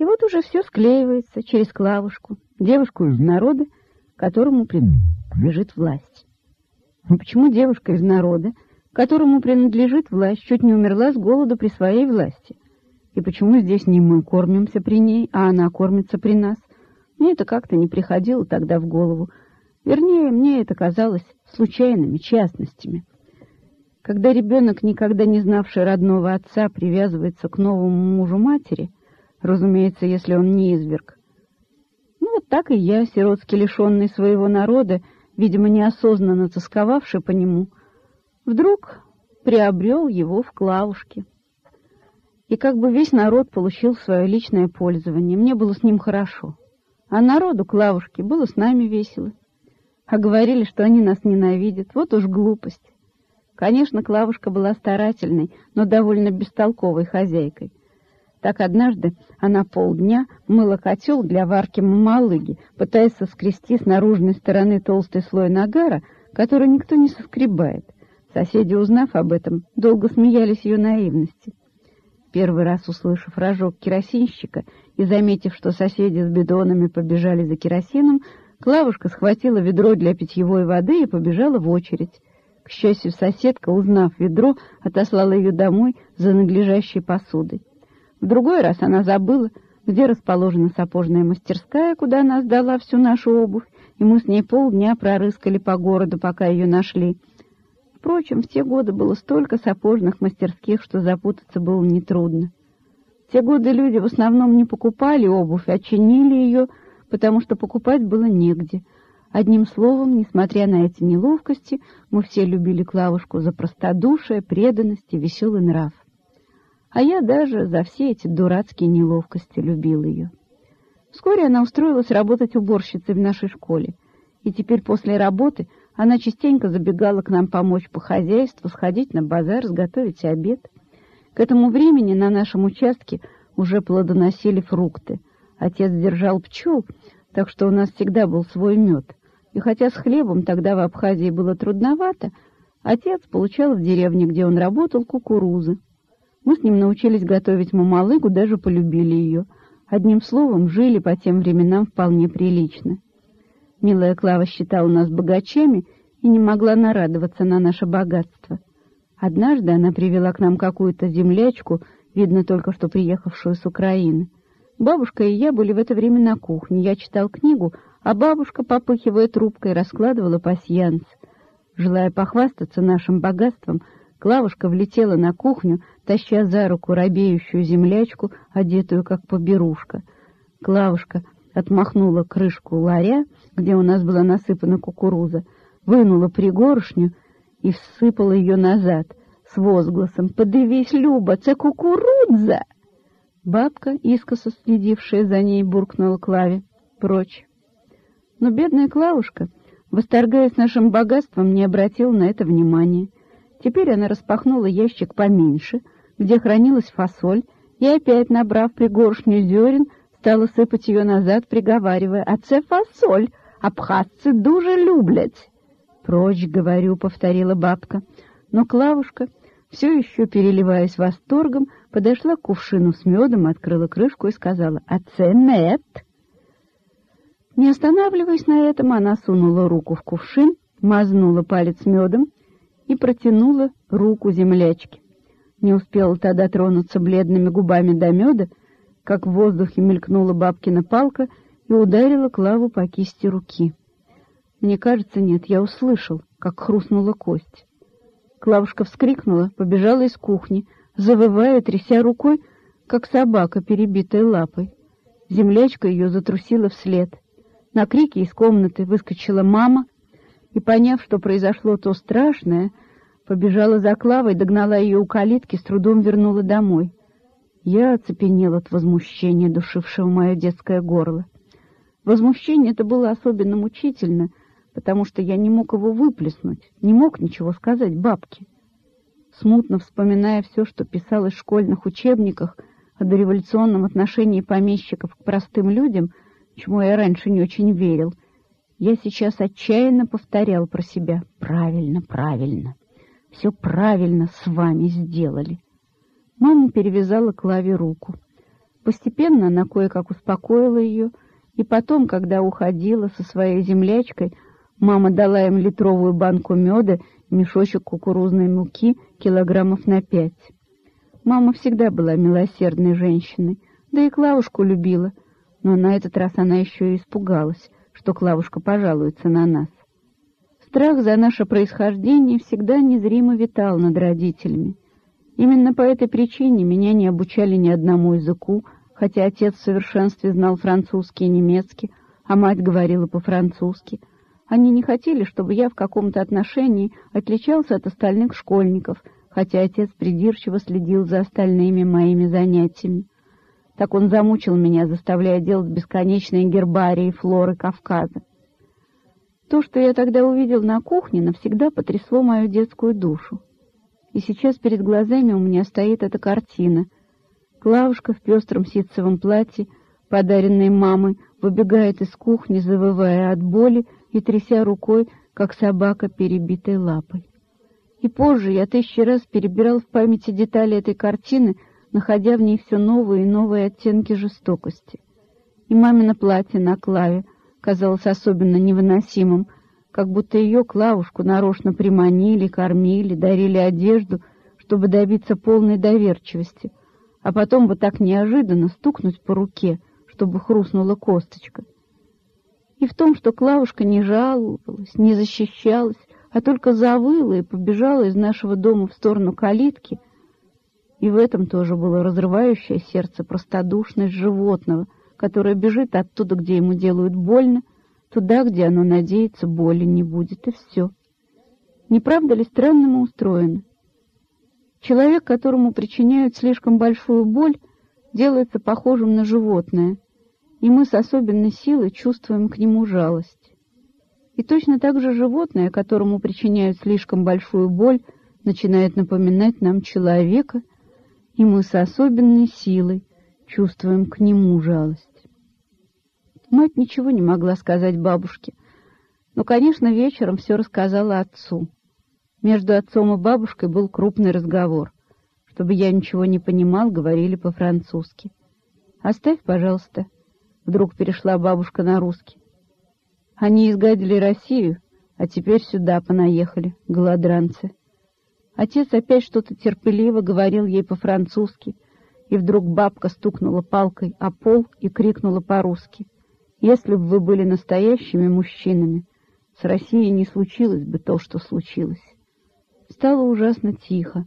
И вот уже все склеивается через клавушку, девушку из народа, которому принадлежит власть. Но почему девушка из народа, которому принадлежит власть, чуть не умерла с голоду при своей власти? И почему здесь не мы кормимся при ней, а она кормится при нас? Мне это как-то не приходило тогда в голову. Вернее, мне это казалось случайными частностями. Когда ребенок, никогда не знавший родного отца, привязывается к новому мужу матери, разумеется, если он не изверг, ну вот так и я, сиротски лишенный своего народа, видимо, неосознанно тосковавший по нему, вдруг приобрел его в Клавушке. И как бы весь народ получил свое личное пользование, мне было с ним хорошо. А народу Клавушки было с нами весело. А говорили, что они нас ненавидят. Вот уж глупость. Конечно, Клавушка была старательной, но довольно бестолковой хозяйкой. Так однажды она полдня мыла котел для варки мамалыги, пытаясь соскрести с наружной стороны толстый слой нагара, который никто не соскребает. Соседи, узнав об этом, долго смеялись ее наивности. Первый раз услышав рожок керосинщика и заметив, что соседи с бидонами побежали за керосином, Клавушка схватила ведро для питьевой воды и побежала в очередь. К счастью, соседка, узнав ведро, отослала ее домой за надлежащей посудой. В другой раз она забыла, где расположена сапожная мастерская, куда она сдала всю нашу обувь, и мы с ней полдня прорыскали по городу, пока ее нашли. Впрочем, в те годы было столько сапожных мастерских, что запутаться было нетрудно. В те годы люди в основном не покупали обувь, а чинили ее, потому что покупать было негде. Одним словом, несмотря на эти неловкости, мы все любили Клавушку за простодушие, преданность и веселый нрав. А я даже за все эти дурацкие неловкости любил ее. Вскоре она устроилась работать уборщицей в нашей школе, и теперь после работы она частенько забегала к нам помочь по хозяйству, сходить на базар, сготовить обед. К этому времени на нашем участке уже плодоносили фрукты. Отец держал пчел, так что у нас всегда был свой мед. И хотя с хлебом тогда в Абхазии было трудновато, отец получал в деревне, где он работал, кукурузы. Мы с ним научились готовить мамалыгу, даже полюбили ее. Одним словом, жили по тем временам вполне прилично. Милая Клава считала нас богачами и не могла нарадоваться на наше богатство. Однажды она привела к нам какую-то землячку, видно только что приехавшую с Украины. Бабушка и я были в это время на кухне. Я читал книгу, а бабушка, попыхивая трубкой, раскладывала пасьянс. Желая похвастаться нашим богатством, Клавушка влетела на кухню, таща за руку робеющую землячку, одетую как поберушка. Клавушка отмахнула крышку ларя, где у нас была насыпана кукуруза, вынула пригоршню и всыпала ее назад с возгласом «Подивись, Люба, це кукурудза!» Бабка, искоса следившая за ней, буркнула Клаве прочь. Но бедная Клавушка, восторгаясь нашим богатством, не обратила на это внимания. Теперь она распахнула ящик поменьше, где хранилась фасоль, и опять, набрав пригоршню зерен, стала сыпать ее назад, приговаривая, «А це фасоль, абхазцы дуже люблять!» «Прочь, говорю», — повторила бабка. Но Клавушка, все еще переливаясь восторгом, подошла к кувшину с медом, открыла крышку и сказала, «А це нет!» Не останавливаясь на этом, она сунула руку в кувшин, мазнула палец медом и протянула руку землячке. Не успела та дотронуться бледными губами до меда, как в воздухе мелькнула бабкина палка и ударила Клаву по кисти руки. Мне кажется, нет, я услышал, как хрустнула кость. Клавушка вскрикнула, побежала из кухни, завывая, тряся рукой, как собака, перебитая лапой. Землячка ее затрусила вслед. На крики из комнаты выскочила мама и, поняв, что произошло то страшное, побежала за Клавой, догнала ее у калитки, с трудом вернула домой. Я оцепенел от возмущения, душившего мое детское горло. Возмущение это было особенно мучительно, потому что я не мог его выплеснуть, не мог ничего сказать бабке. Смутно вспоминая все, что писалось в школьных учебниках о дореволюционном отношении помещиков к простым людям, чему я раньше не очень верил, я сейчас отчаянно повторял про себя «правильно, правильно, все правильно с вами сделали». Мама перевязала Клаве руку. Постепенно она кое-как успокоила ее, и потом, когда уходила со своей землячкой, мама дала им литровую банку меда, мешочек кукурузной муки килограммов на пять. Мама всегда была милосердной женщиной, да и Клавушку любила, но на этот раз она еще и испугалась, что Клавушка пожалуется на нас. Страх за наше происхождение всегда незримо витал над родителями. Именно по этой причине меня не обучали ни одному языку, хотя отец в совершенстве знал французский и немецкий, а мать говорила по-французски. Они не хотели, чтобы я в каком-то отношении отличался от остальных школьников, хотя отец придирчиво следил за остальными моими занятиями. Так он замучил меня, заставляя делать бесконечные гербарии флоры Кавказа. То, что я тогда увидел на кухне, навсегда потрясло мою детскую душу. И сейчас перед глазами у меня стоит эта картина. Клавушка в пестром ситцевом платье, подаренной мамой, выбегает из кухни, завывая от боли и тряся рукой, как собака, перебитой лапой. И позже я тысячи раз перебирал в памяти детали этой картины, находя в ней все новые и новые оттенки жестокости. И мамино платье на Клаве казалось особенно невыносимым, как будто ее Клавушку нарочно приманили, кормили, дарили одежду, чтобы добиться полной доверчивости, а потом вот так неожиданно стукнуть по руке, чтобы хрустнула косточка. И в том, что Клавушка не жаловалась, не защищалась, а только завыла и побежала из нашего дома в сторону калитки, и в этом тоже было разрывающее сердце простодушность животного, которое бежит оттуда, где ему делают больно, туда, где оно надеется, боли не будет, и все. Не правда ли странно мы устроены? Человек, которому причиняют слишком большую боль, делается похожим на животное, и мы с особенной силой чувствуем к нему жалость. И точно так же животное, которому причиняют слишком большую боль, начинает напоминать нам человека, и мы с особенной силой чувствуем к нему жалость. Мать ничего не могла сказать бабушке, но, конечно, вечером все рассказала отцу. Между отцом и бабушкой был крупный разговор. Чтобы я ничего не понимал, говорили по-французски. «Оставь, пожалуйста», — вдруг перешла бабушка на русский. «Они изгадили Россию, а теперь сюда понаехали, голодранцы». Отец опять что-то терпеливо говорил ей по-французски, и вдруг бабка стукнула палкой о пол и крикнула по-русски — если бы вы были настоящими мужчинами, с Россией не случилось бы то, что случилось. Стало ужасно тихо.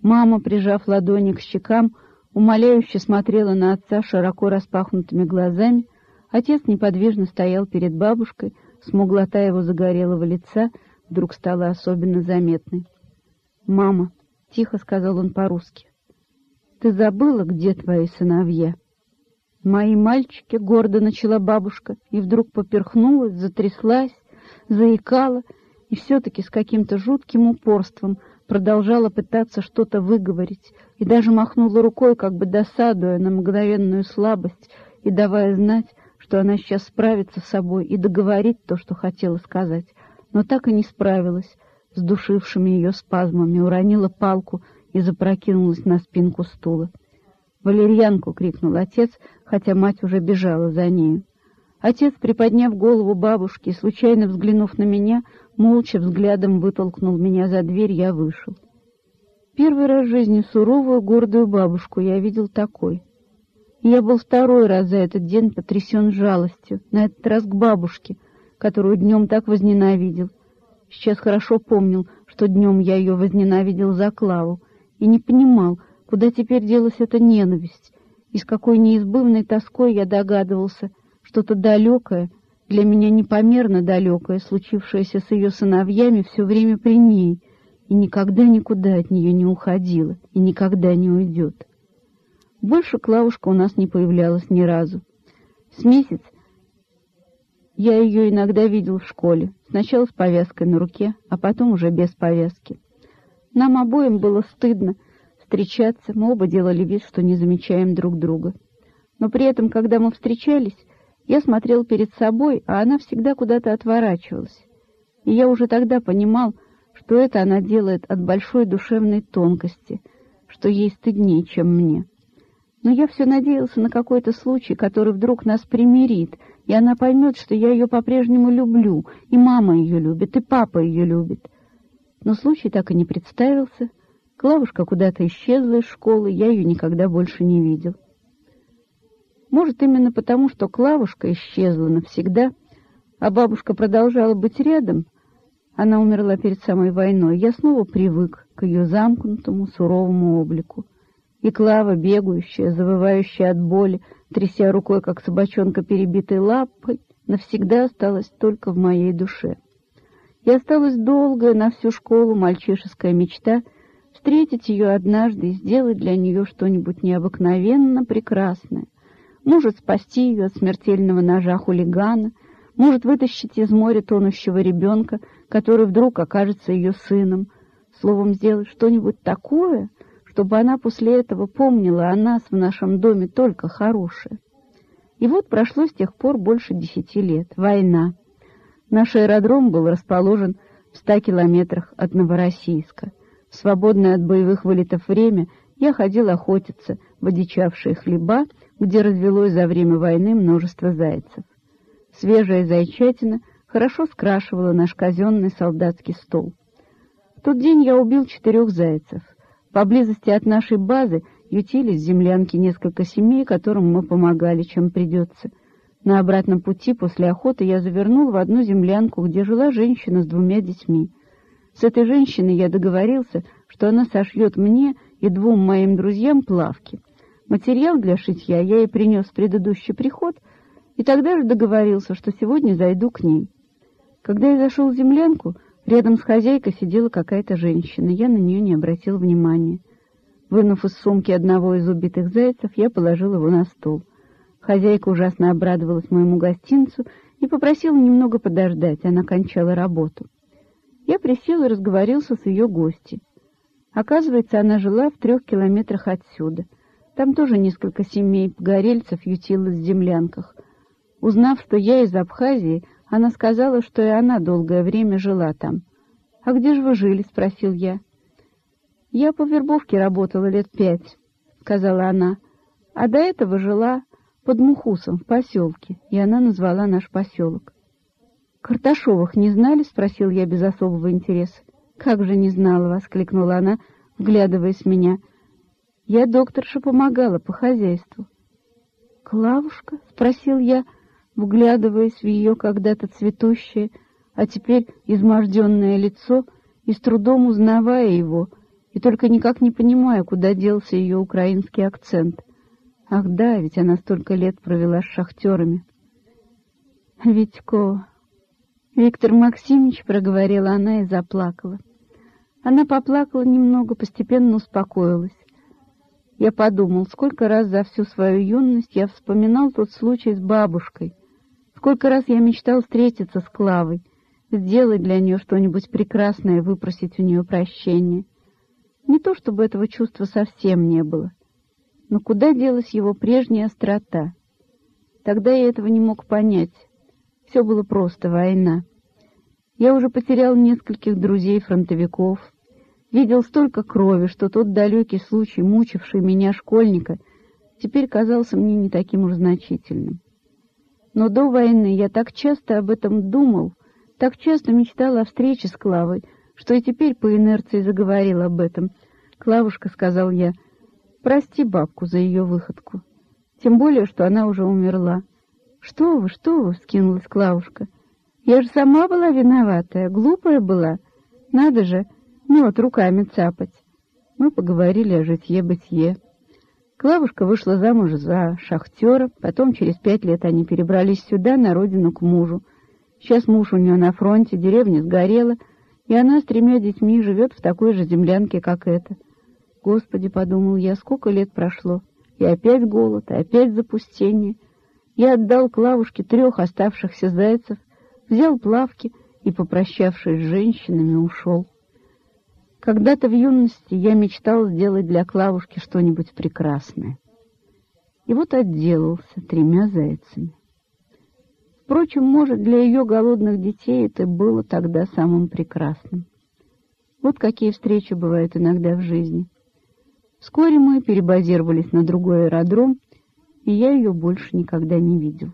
Мама, прижав ладони к щекам, умоляюще смотрела на отца широко распахнутыми глазами. Отец неподвижно стоял перед бабушкой, смуглота его загорелого лица вдруг стала особенно заметной. «Мама», — тихо сказал он по-русски, — «ты забыла, где твои сыновья?» «Мои мальчики», — гордо начала бабушка, и вдруг поперхнулась, затряслась, заикала, и все-таки с каким-то жутким упорством продолжала пытаться что-то выговорить, и даже махнула рукой, как бы досадуя на мгновенную слабость и давая знать, что она сейчас справится с собой и договорит то, что хотела сказать, но так и не справилась с душившими ее спазмами, уронила палку и запрокинулась на спинку стула. «Валерьянку!» — крикнул отец, хотя мать уже бежала за нею. Отец, приподняв голову бабушки, случайно взглянув на меня, молча взглядом вытолкнул меня за дверь, я вышел. Первый раз в жизни суровую, гордую бабушку я видел такой. я был второй раз за этот день потрясен жалостью, на этот раз к бабушке, которую днем так возненавидел. Сейчас хорошо помнил, что днем я ее возненавидел за Клаву, и не понимал, Куда теперь делась эта ненависть? И с какой неизбывной тоской я догадывался, что-то далекое, для меня непомерно далекое, случившееся с ее сыновьями все время при ней, и никогда никуда от нее не уходило, и никогда не уйдет. Больше Клавушка у нас не появлялась ни разу. С месяц я ее иногда видел в школе, сначала с повязкой на руке, а потом уже без повязки. Нам обоим было стыдно, встречаться, мы оба делали вид, что не замечаем друг друга. Но при этом, когда мы встречались, я смотрел перед собой, а она всегда куда-то отворачивалась. И я уже тогда понимал, что это она делает от большой душевной тонкости, что ей стыднее, чем мне. Но я все надеялся на какой-то случай, который вдруг нас примирит, и она поймет, что я ее по-прежнему люблю, и мама ее любит, и папа ее любит. Но случай так и не представился. Клавушка куда-то исчезла из школы, я ее никогда больше не видел. Может, именно потому, что Клавушка исчезла навсегда, а бабушка продолжала быть рядом, она умерла перед самой войной, я снова привык к ее замкнутому, суровому облику. И Клава, бегающая, завывающая от боли, тряся рукой, как собачонка перебитой лапой, навсегда осталась только в моей душе. И осталась долгая на всю школу мальчишеская мечта встретить ее однажды и сделать для нее что-нибудь необыкновенно прекрасное. Может спасти ее от смертельного ножа хулигана, может вытащить из моря тонущего ребенка, который вдруг окажется ее сыном, словом, сделать что-нибудь такое — чтобы она после этого помнила о нас в нашем доме только хорошее. И вот прошло с тех пор больше десяти лет. Война. Наш аэродром был расположен в ста километрах от Новороссийска. В свободное от боевых вылетов время я ходил охотиться в одичавшие хлеба, где развелось за время войны множество зайцев. Свежая зайчатина хорошо скрашивала наш казенный солдатский стол. В тот день я убил четырех зайцев — Поблизости от нашей базы ютились землянки несколько семей, которым мы помогали, чем придется. На обратном пути после охоты я завернул в одну землянку, где жила женщина с двумя детьми. С этой женщиной я договорился, что она сошьет мне и двум моим друзьям плавки. Материал для шитья я ей принес в предыдущий приход, и тогда же договорился, что сегодня зайду к ней. Когда я зашел в землянку, Рядом с хозяйкой сидела какая-то женщина. Я на нее не обратил внимания. Вынув из сумки одного из убитых зайцев, я положил его на стол. Хозяйка ужасно обрадовалась моему гостинцу и попросила немного подождать. Она кончала работу. Я присел и разговорился с ее гостью. Оказывается, она жила в трех километрах отсюда. Там тоже несколько семей погорельцев ютилось в землянках. Узнав, что я из Абхазии, она сказала, что и она долгое время жила там. «А где же вы жили?» — спросил я. «Я по вербовке работала лет пять», — сказала она. «А до этого жила под Мухусом в поселке, и она назвала наш поселок». «Карташовых не знали?» — спросил я без особого интереса. «Как же не знала!» — воскликнула она, вглядываясь в меня. «Я докторша помогала по хозяйству». «Клавушка?» — спросил я, — вглядываясь в ее когда-то цветущее, а теперь изможденное лицо и с трудом узнавая его, и только никак не понимая, куда делся ее украинский акцент. Ах да, ведь она столько лет провела с шахтерами. Витько... Виктор Максимович, проговорила она и заплакала. Она поплакала немного, постепенно успокоилась. Я подумал, сколько раз за всю свою юность я вспоминал тот случай с бабушкой, Сколько раз я мечтал встретиться с Клавой, сделать для нее что-нибудь прекрасное, выпросить у нее прощения. Не то чтобы этого чувства совсем не было, но куда делась его прежняя острота? Тогда я этого не мог понять. Все было просто война. Я уже потерял нескольких друзей-фронтовиков, видел столько крови, что тот далекий случай, мучивший меня школьника, теперь казался мне не таким уж значительным. Но до войны я так часто об этом думал, так часто мечтал о встрече с Клавой, что и теперь по инерции заговорил об этом. «Клавушка», — сказал я, — «прости бабку за ее выходку. Тем более, что она уже умерла». «Что вы, что вы?» — вскинулась Клавушка. «Я же сама была виноватая, глупая была. Надо же, мед руками цапать». Мы поговорили о житье-бытие. Клавушка вышла замуж за шахтера, потом через пять лет они перебрались сюда, на родину, к мужу. Сейчас муж у нее на фронте, деревня сгорела, и она с тремя детьми живет в такой же землянке, как эта. Господи, подумал я, сколько лет прошло, и опять голод, и опять запустение. Я отдал Клавушке трех оставшихся зайцев, взял плавки и, попрощавшись с женщинами, ушел. Когда-то в юности я мечтал сделать для Клавушки что-нибудь прекрасное. И вот отделался тремя зайцами. Впрочем, может, для ее голодных детей это было тогда самым прекрасным. Вот какие встречи бывают иногда в жизни. Вскоре мы перебазировались на другой аэродром, и я ее больше никогда не видел.